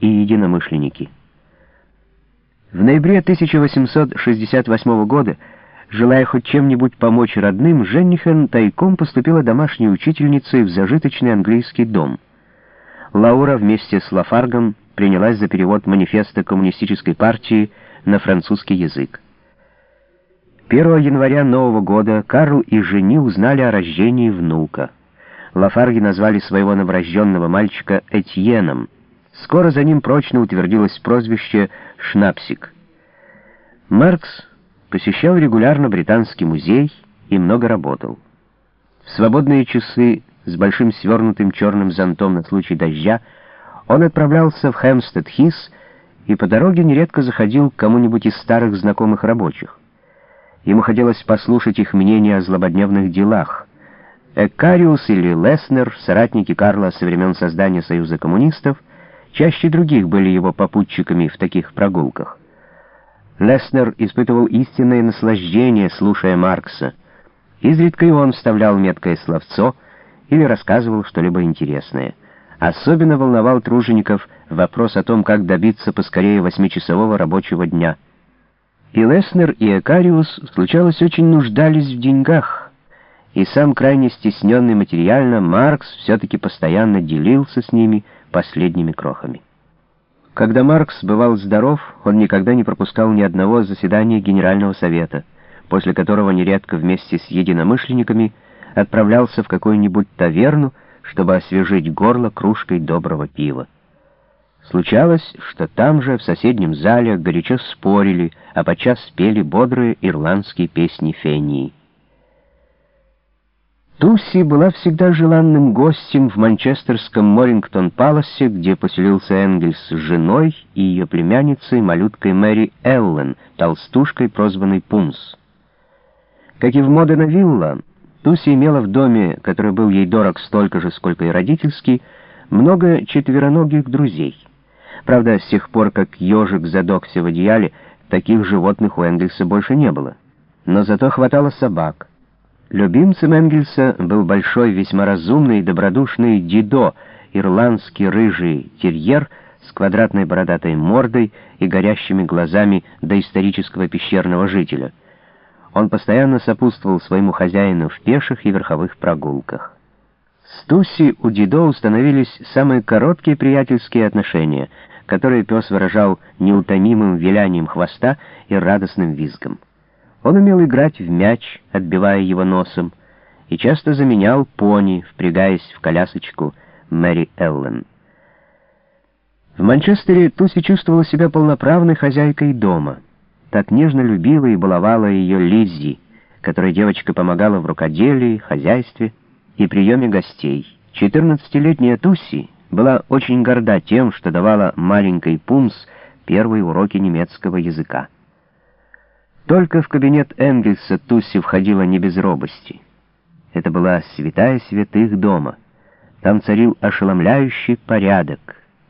и единомышленники. В ноябре 1868 года, желая хоть чем-нибудь помочь родным, Женнихен тайком поступила домашней учительницей в зажиточный английский дом. Лаура вместе с Лафаргом принялась за перевод манифеста коммунистической партии на французский язык. 1 января Нового года Карл и жени узнали о рождении внука. Лафарги назвали своего новорожденного мальчика Этьеном. Скоро за ним прочно утвердилось прозвище «Шнапсик». Маркс посещал регулярно Британский музей и много работал. В свободные часы с большим свернутым черным зонтом на случай дождя он отправлялся в Хэмстед-Хис и по дороге нередко заходил к кому-нибудь из старых знакомых рабочих. Ему хотелось послушать их мнение о злободневных делах. Эккариус или Леснер, соратники Карла со времен создания Союза коммунистов, чаще других были его попутчиками в таких прогулках. Леснер испытывал истинное наслаждение, слушая Маркса. Изредка и он вставлял меткое словцо или рассказывал что-либо интересное. Особенно волновал тружеников вопрос о том, как добиться поскорее восьмичасового рабочего дня. И Леснер, и Экариус, случалось, очень нуждались в деньгах, и сам крайне стесненный материально Маркс все-таки постоянно делился с ними последними крохами. Когда Маркс бывал здоров, он никогда не пропускал ни одного заседания Генерального Совета, после которого нередко вместе с единомышленниками отправлялся в какую-нибудь таверну, чтобы освежить горло кружкой доброго пива. Случалось, что там же, в соседнем зале, горячо спорили, а подчас спели бодрые ирландские песни Фении. Тусси была всегда желанным гостем в манчестерском Морингтон-Паласе, где поселился Энгельс с женой и ее племянницей, малюткой Мэри Эллен, толстушкой, прозванной Пумс. Как и в Модена-Вилла, Тусси имела в доме, который был ей дорог столько же, сколько и родительский, много четвероногих друзей. Правда, с тех пор, как ежик задохся в одеяле, таких животных у Энгельса больше не было. Но зато хватало собак. Любимцем Энгельса был большой, весьма разумный и добродушный Дидо, ирландский рыжий терьер с квадратной бородатой мордой и горящими глазами доисторического пещерного жителя. Он постоянно сопутствовал своему хозяину в пеших и верховых прогулках. С Туси у Дидо установились самые короткие приятельские отношения, которые пес выражал неутомимым вилянием хвоста и радостным визгом. Он умел играть в мяч, отбивая его носом, и часто заменял пони, впрягаясь в колясочку Мэри Эллен. В Манчестере Туси чувствовала себя полноправной хозяйкой дома. Так нежно любила и баловала ее Лиззи, которой девочка помогала в рукоделии, хозяйстве и приеме гостей. Четырнадцатилетняя Туси была очень горда тем, что давала маленькой Пумс первые уроки немецкого языка. Только в кабинет Энгельса Тусси входила не без робости. Это была святая святых дома. Там царил ошеломляющий порядок.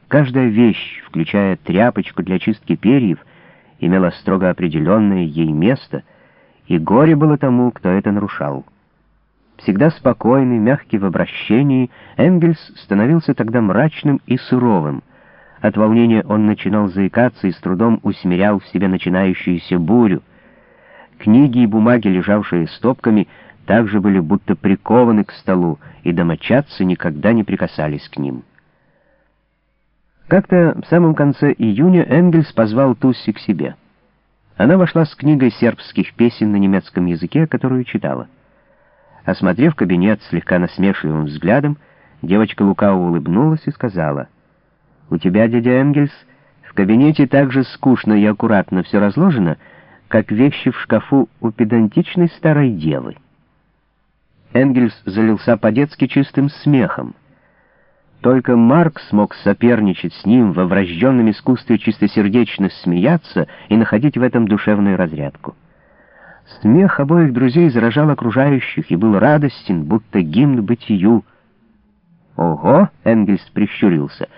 Каждая вещь, включая тряпочку для чистки перьев, имела строго определенное ей место, и горе было тому, кто это нарушал. Всегда спокойный, мягкий в обращении, Энгельс становился тогда мрачным и суровым. От волнения он начинал заикаться и с трудом усмирял в себе начинающуюся бурю. Книги и бумаги, лежавшие стопками, также были будто прикованы к столу, и домочадцы никогда не прикасались к ним. Как-то в самом конце июня Энгельс позвал Тусси к себе. Она вошла с книгой сербских песен на немецком языке, которую читала. Осмотрев кабинет слегка насмешливым взглядом, девочка лукаво улыбнулась и сказала, «У тебя, дядя Энгельс, в кабинете так же скучно и аккуратно все разложено, как вещи в шкафу у педантичной старой девы. Энгельс залился по-детски чистым смехом. Только Марк смог соперничать с ним во врожденном искусстве чистосердечно смеяться и находить в этом душевную разрядку. Смех обоих друзей заражал окружающих и был радостен, будто гимн бытию. «Ого!» — Энгельс прищурился.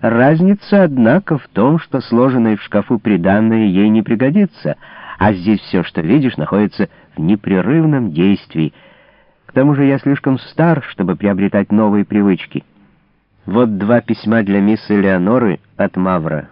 «Разница, однако, в том, что сложенное в шкафу приданное ей не пригодится, а здесь все, что видишь, находится в непрерывном действии. К тому же я слишком стар, чтобы приобретать новые привычки. Вот два письма для мисс Элеоноры от Мавра.